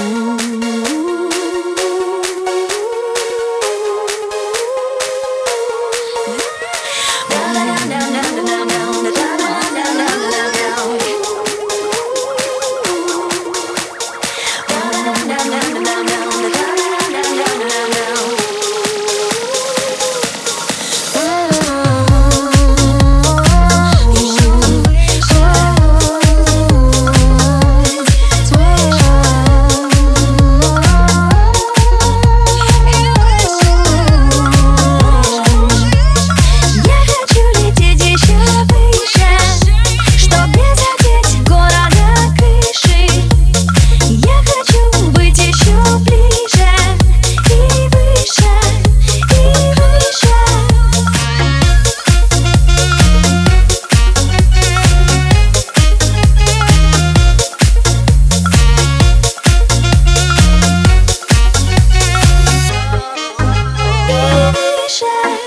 Ooh. station.